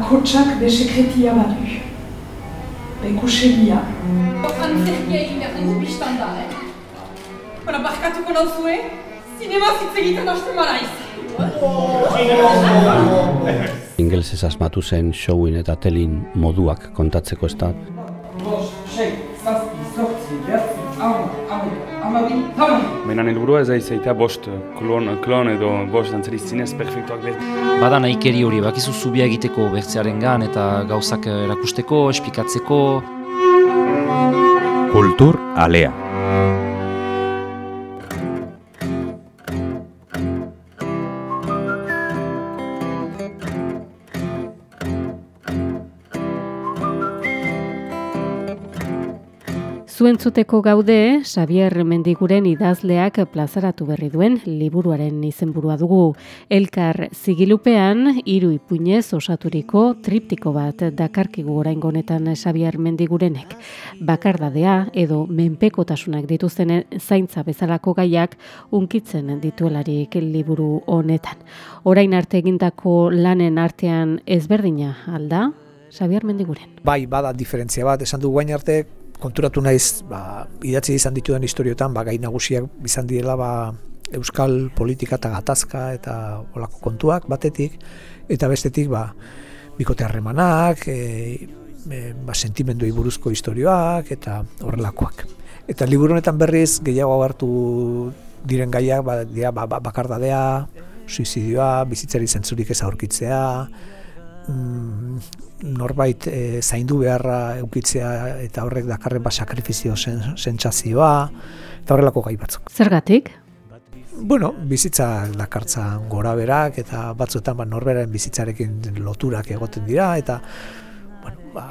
bakotsak be sekretia badu. Be kusegia. Antzerkia egin behar dugu biztan da, eh? Bara, barkatuko nauzue, zinema zitzegiten hasten maraiz. Ingelsez asmatu zen showin eta telin moduak kontatzeko ez da. Menan helburua ez aizaita bost klon, klon edo bost dantzeriz zinez perfektuak behar. Bada nahikeri hori, bakizu zubia egiteko bertzearen gan eta gauzak erakusteko, espikatzeko. Kultur alea. Zuentzuteko gaude, Xavier Mendiguren idazleak plazaratu berri duen liburuaren izenburua dugu. Elkar zigilupean, hiru ipuinez osaturiko triptiko bat dakarkigu orain honetan Xavier Mendigurenek. Bakardadea edo menpekotasunak dituzten zaintza bezalako gaiak unkitzen dituelarik liburu honetan. Orain arte egindako lanen artean ezberdina alda, Xavier Mendiguren. Bai, bada diferentzia bat, esan du guain arte konturatu naiz, ba, idatzi izan dituen historiotan, ba, gai nagusiak izan direla ba, euskal politika eta gatazka eta olako kontuak batetik, eta bestetik ba, bikote harremanak, e, e, ba, sentimenduei buruzko historioak eta horrelakoak. Eta liburu honetan berriz gehiago hartu diren gaiak ba, dira, ba, ba, bakardadea, suizidioa, bizitzari zentzurik ez aurkitzea, mm, norbait e, zaindu beharra eukitzea eta horrek dakarren ba sakrifizio sentsazioa eta horrelako gai batzuk. Zergatik? Bueno, bizitza dakartza gora berak eta batzuetan ba norberaren bizitzarekin loturak egoten dira eta bueno, ba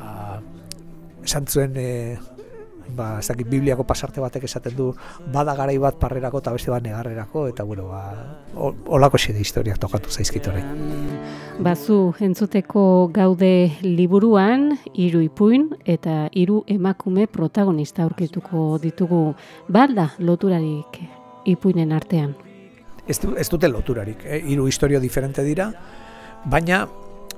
esan zuen e, ba, ez dakit Bibliako pasarte batek esaten du bada garai bat parrerako eta beste bat negarrerako eta bueno, ba, olako xede historiak tokatu zaizkit Bazu entzuteko gaude liburuan hiru ipuin eta hiru emakume protagonista aurkituko ditugu. Balda loturarik ipuinen artean. Ez, du, ez dute loturarik, eh? hiru historio diferente dira, baina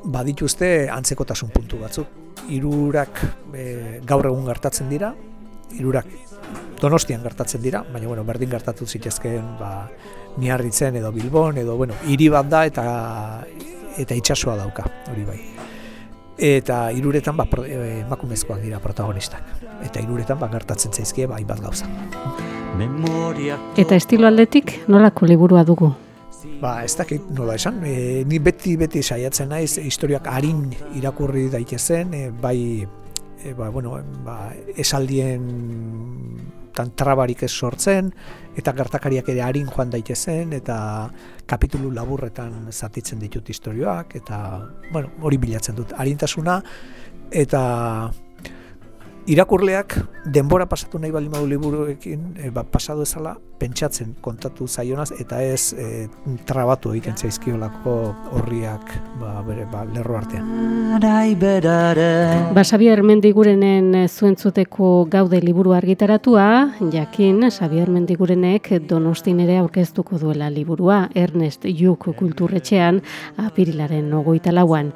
badituzte antzekotasun puntu batzuk. Hirurak e, gaur egun gertatzen dira, irurak donostian gertatzen dira, baina bueno, berdin gertatu zitezkeen ba, miarritzen edo bilbon, edo bueno, hiri bat da eta eta itsasoa dauka, hori bai. Eta iruretan ba, e, emakumezkoak dira protagonistak. Eta iruretan ba, gertatzen zaizkie bai bat gauza. Eta estilo aldetik nolako liburua dugu? Ba, ez dakit nola esan, e, ni beti beti saiatzen naiz historiak harin irakurri daitezen, e, bai e, ba, bueno, ba, esaldien tan trabarik ez sortzen, eta gertakariak ere harin joan daitezen, eta kapitulu laburretan zatitzen ditut historioak, eta bueno, hori bilatzen dut. Harintasuna, eta irakurleak denbora pasatu nahi bali madu liburuekin e, ba, pasatu ezala pentsatzen kontatu zaionaz eta ez e, trabatu egiten zaizkiolako horriak ba, bere, ba, lerro artean. Ba, Xabier Mendigurenen zuentzuteko gaude liburu argitaratua, jakin Xabier Mendigurenek donostin ere aurkeztuko duela liburua, Ernest Juk kulturretxean apirilaren ogoita lauan.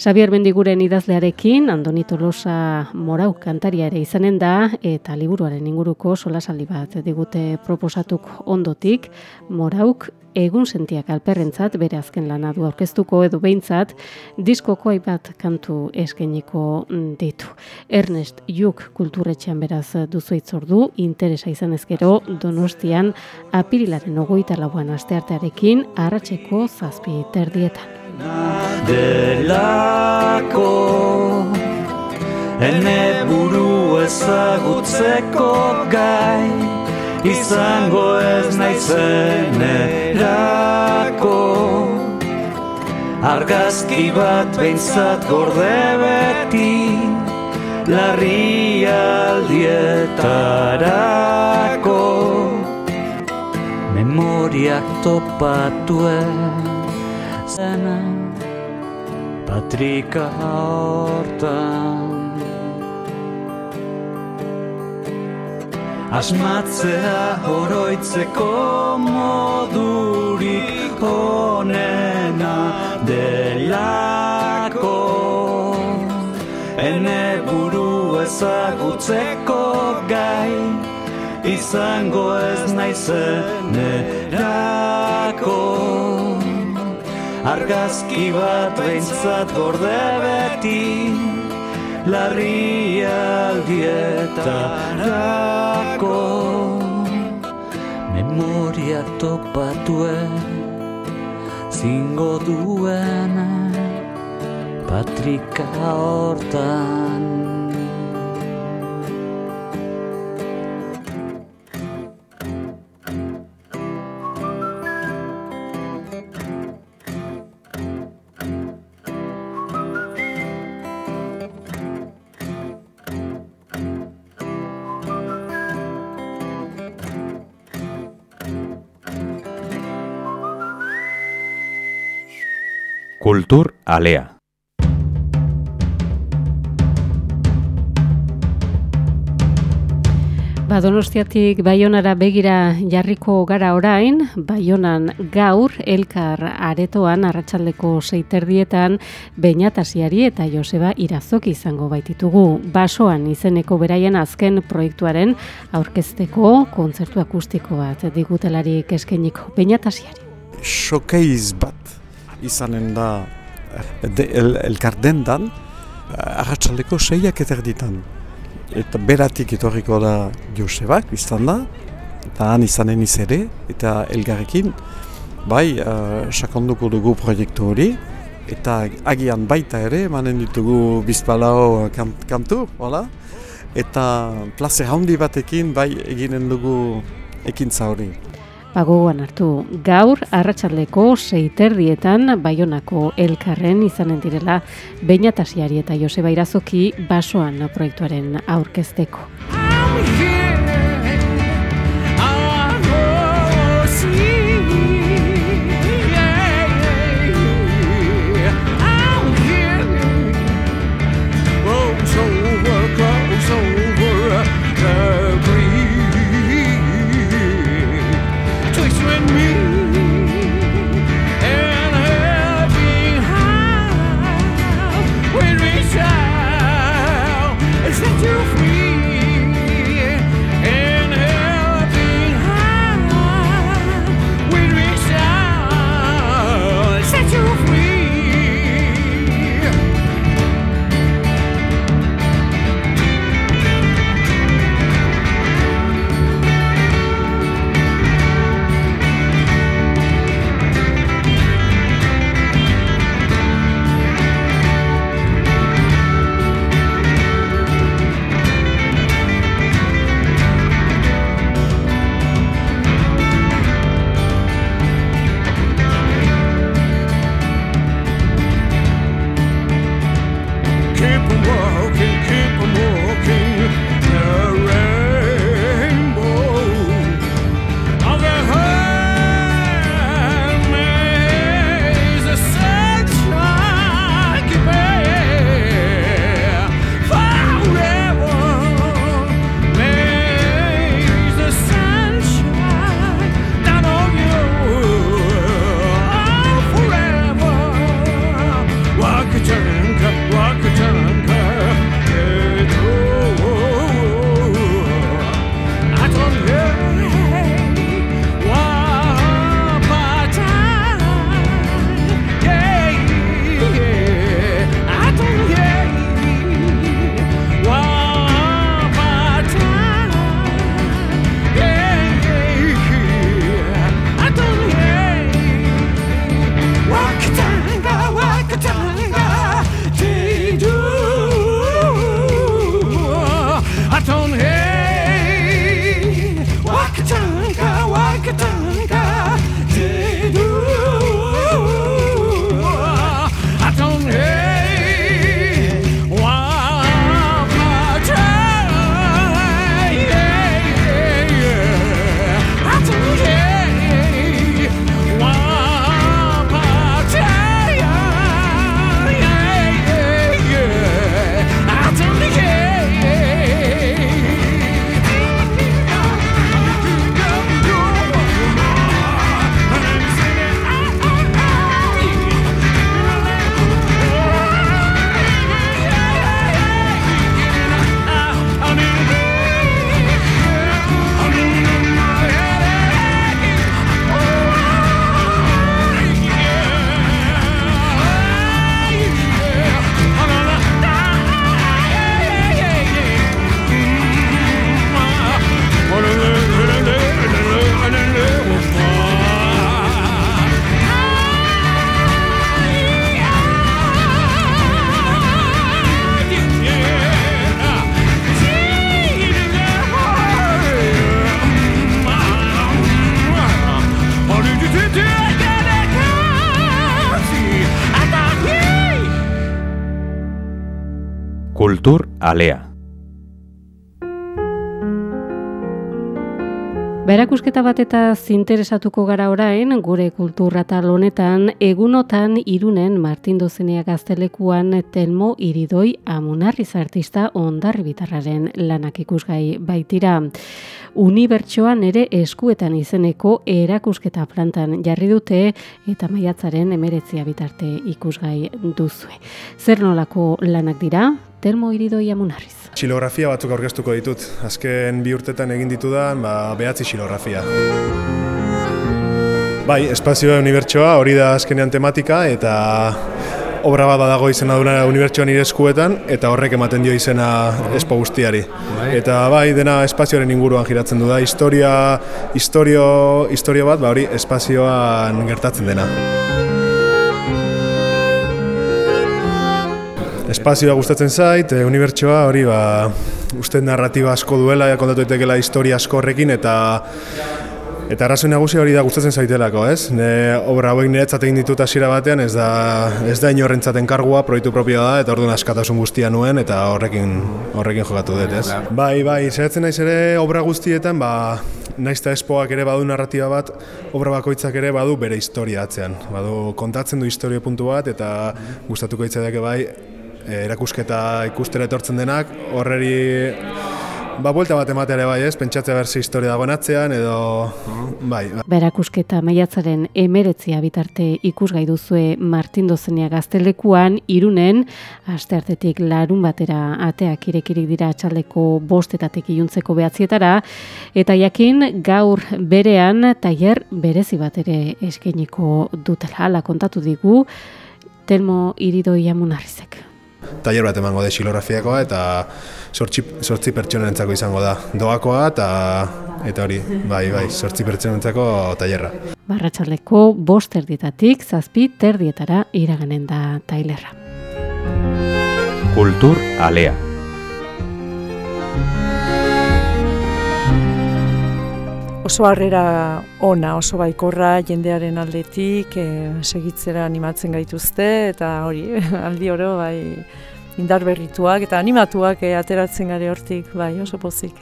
Xavier Mendiguren idazlearekin, Andoni Tolosa Morau kantaria ere izanen da, eta liburuaren inguruko solasaldi bat digute proposatuk ondotik, Morauk egun sentiak alperrentzat bere azken lana du aurkeztuko edo behintzat diskoko bat kantu eskeniko ditu. Ernest Juk kulturretxean beraz duzu itzordu, interesa izan ezkero donostian apirilaren ogoita lauan asteartearekin arratseko zazpi terdietan delako Ene buru ezagutzeko gai Izango ez naizen erako Argazki bat behintzat gorde beti Larri aldietarako Memoriak topatuen zena trika hortan Asmatzea oroitzeko modurik onena delako. Ene buru ezagutzeko gai izango ez naizen argazki bat behintzat gorde beti larrialdietarako memoria topatuen zingo duen patrika hortan Kultur Alea. Ba, Donostiatik Baionara begira jarriko gara orain, Baionan gaur elkar aretoan arratsaldeko seiterdietan Beñatasiari eta Joseba Irazok izango baititugu. Basoan izeneko beraien azken proiektuaren aurkezteko kontzertu akustiko bat digutelarik eskeniko Beñatasiari. Showcase bat izanen da de, el, elkar dendan arratsaldeko seiak eterditan eta beratik etorriko da Josebak, biztan da, eta han izanen ere, eta elgarrekin, bai, uh, sakonduko dugu proiektu hori, eta agian baita ere, emanen ditugu bizpalao kant, kantu, hola? eta plaze handi batekin, bai, eginen dugu ekintza hori. Bagoan hartu, gaur arratsaldeko seiterdietan Baionako elkarren izanen direla Beñatasiari eta Joseba Irazoki basoan proiektuaren aurkezteko. Alea. Berakusketa bat eta zinteresatuko gara orain, gure kultura honetan egunotan irunen Martin Dozenea gaztelekuan telmo iridoi amunarriz artista ondarri bitarraren lanak ikusgai baitira. Unibertsoan ere eskuetan izeneko erakusketa plantan jarri dute eta maiatzaren emeretzia bitarte ikusgai duzue. Zer nolako lanak dira? Telmo iridoi amunarriz. Xilografia batzuk aurkeztuko ditut. Azken bi urtetan egin ditudan, ba, behatzi xilografia. Bai, espazioa unibertsoa, hori da azkenean tematika, eta obra bat dago izena duna unibertsoan nire eskuetan, eta horrek ematen dio izena espo guztiari. Eta bai, dena espazioaren inguruan giratzen du da, historia, historio, historio bat, ba, hori espazioan gertatzen dena. Espazioa gustatzen zait, e, unibertsoa hori ba, uste narratiba asko duela, kontatu etekela historia asko horrekin, eta Eta arrazoi nagusia hori da gustatzen zaitelako, ez? Ne, obra hauek niretzat egin ditut hasiera batean, ez da, ez da inorrentzat enkargua, proiektu propioa da, eta orduan askatasun guztia nuen, eta horrekin horrekin jokatu dut, ez? Bai, bai, saiatzen naiz ere obra guztietan, ba, naizta espoak ere badu narratiba bat, obra bakoitzak ere badu bere historia atzean. Badu kontatzen du historia puntu bat, eta gustatuko itzadeke bai, Eh, erakusketa ikustera etortzen denak, horreri ba buelta bat ematea ere bai, ez? Pentsatzea berzi historia dagoen atzean edo bai. Berakusketa maiatzaren emeretzia bitarte ikusgai duzue Martin Dozenea gaztelekuan, irunen, asteartetik larun batera ateak irekirik dira atxaldeko bostetatek iluntzeko behatzietara, eta jakin gaur berean tailer berezi bat ere eskeniko dutela, ala kontatu digu, Telmo Iridoi Amunarrizek taller bat emango de xilografiakoa eta sortzi, sortzi pertsonentzako izango da. Doakoa eta eta hori, bai, bai, sortzi pertsonentzako tailerra. Barratxaleko bost erdietatik, zazpi terdietara iraganen da tailerra. Kultur Alea oso harrera ona, oso baikorra jendearen aldetik, e, segitzera animatzen gaituzte, eta hori, aldi oro, bai, indar berrituak eta animatuak e, ateratzen gare hortik, bai, oso pozik.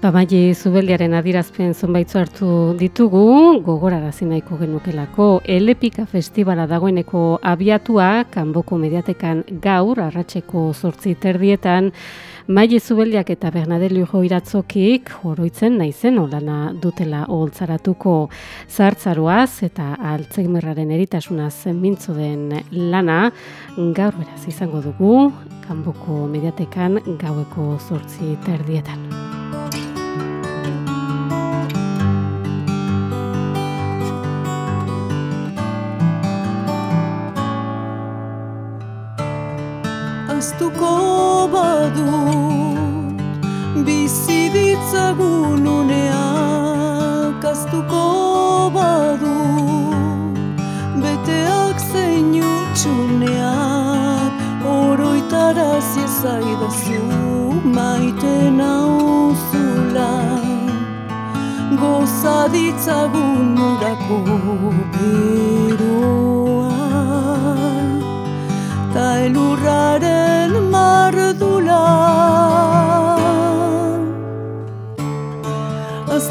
Bamaile zubeldiaren adirazpen zonbaitzu hartu ditugu, gogorarazi nahiko genukelako, Elepika Festivala dagoeneko abiatua, kanboko mediatekan gaur, arratseko zortzi terdietan, Maile Zubeldiak eta Bernadelio Joiratzokik joroitzen naizen olana dutela oholtzaratuko zartzaruaz eta altzeimerraren eritasunaz mintzo den lana gaur beraz izango dugu kanboko mediatekan gaueko zortzi terdietan. Aztuko badu Bizi ditzagun uneak. Aztuko badu Beteak zein utxuneak. Oroitara ziezaidazu Maite nauzula. Goza ditzagun murako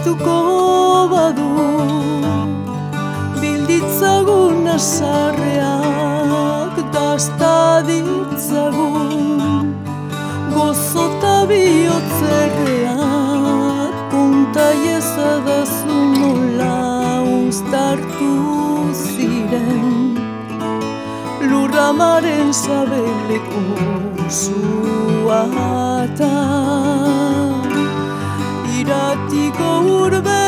Aztuko badu Bilditzagun asarreak Dazta ditzagun Gozota bihotzerreak Punta iezadazu nola Uztartu ziren. Lurramaren zabeleko zuata gatti corbe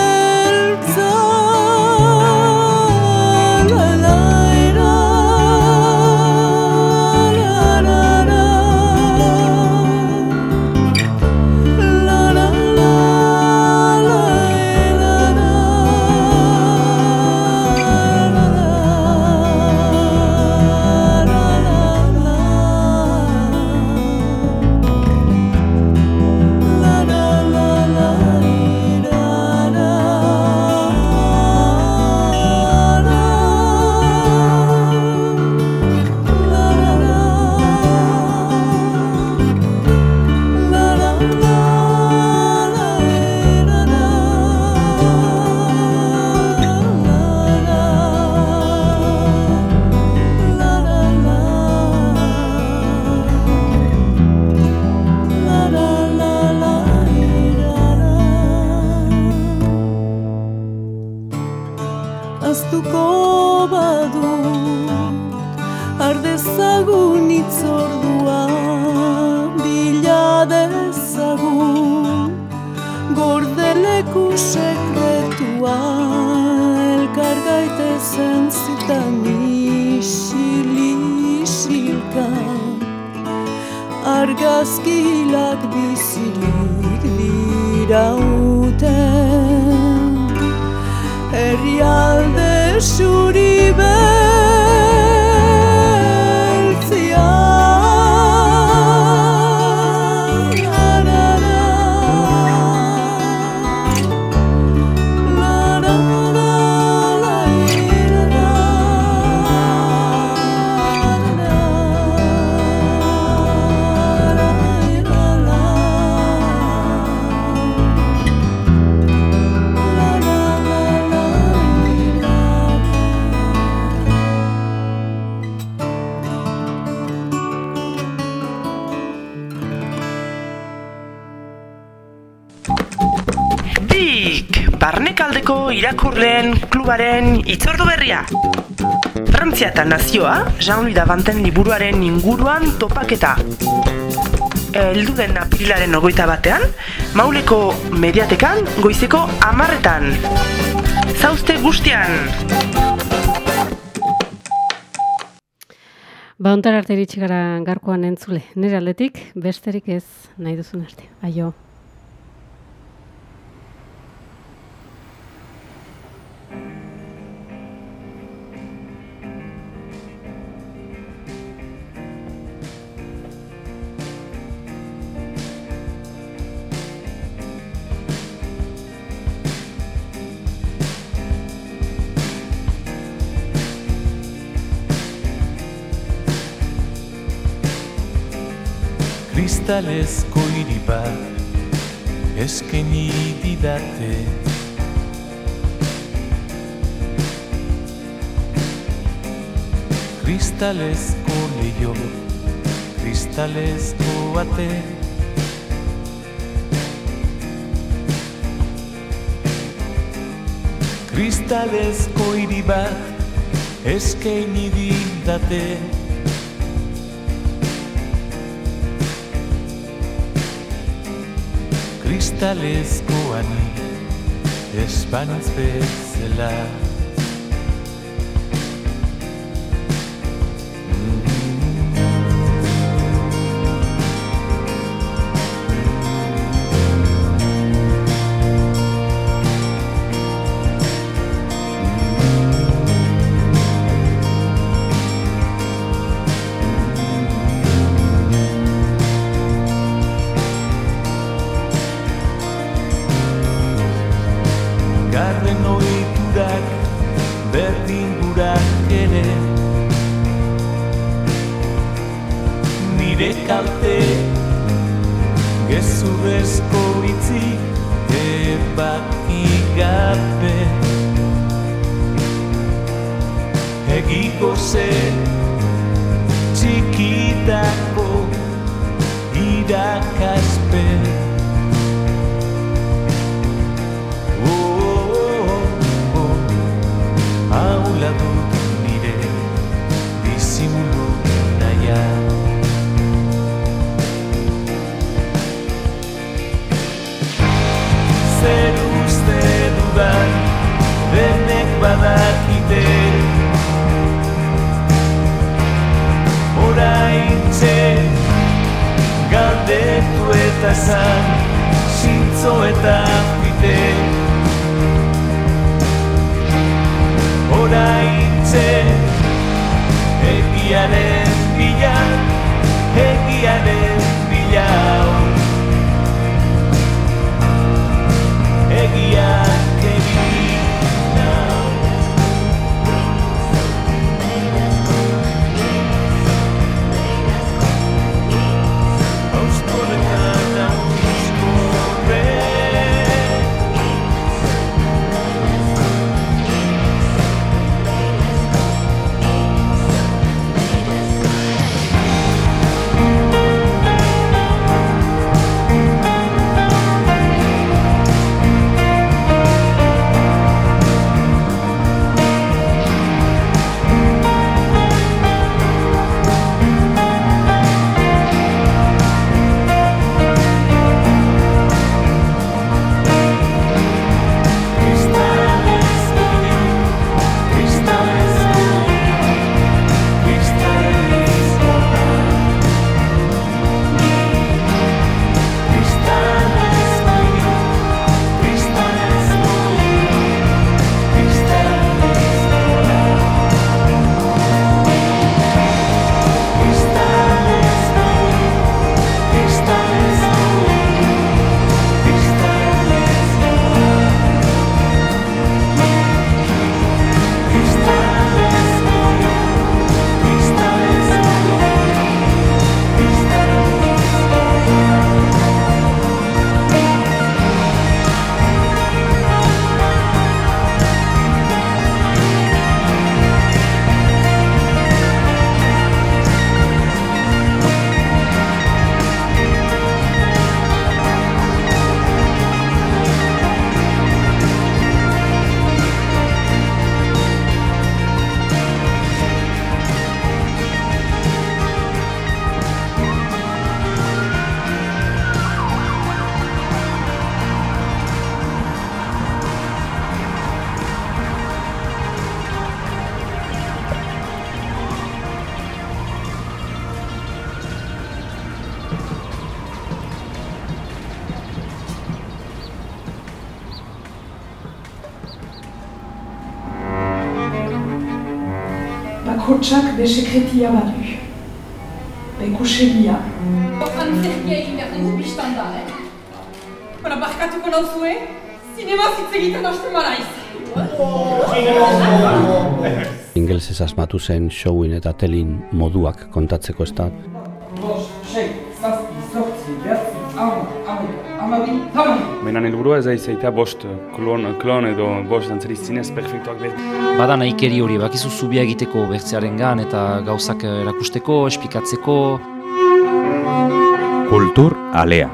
Argazkilak bizirik dirauten Herrialde suri beltzia irakurleen klubaren itzordu berria. Frantzia eta nazioa, Jean-Louis Davanten liburuaren inguruan topaketa. Eldu den aprilaren ogoita batean, mauleko mediatekan goizeko amarretan. Zauzte guztian! Ba, ontar arte iritsi gara garkoan entzule. Nire aldetik, besterik ez nahi duzun arte. Aio. Kristalezko hiri bat eskeni didate Kristalezko leio, kristalezko ate. Kristalezko hiri bat eskaini didate kristalezkoan espanitz bezala bakotsak be sekretia badu. Bekusegia. Antzerkia egin behar dugu biztan da, eh? Bara, barkatuko nauzue, zinema zitz egiten hasten maraiz. Ingelsez asmatu zen showin eta telin moduak kontatzeko ez da. Menan helburua ez da izaita bost klon, klon edo bost dantzari zinez perfektuak behar. Bada nahikeri hori, bakizu zubia egiteko bertzearen gan eta gauzak erakusteko, espikatzeko. Kultur alea.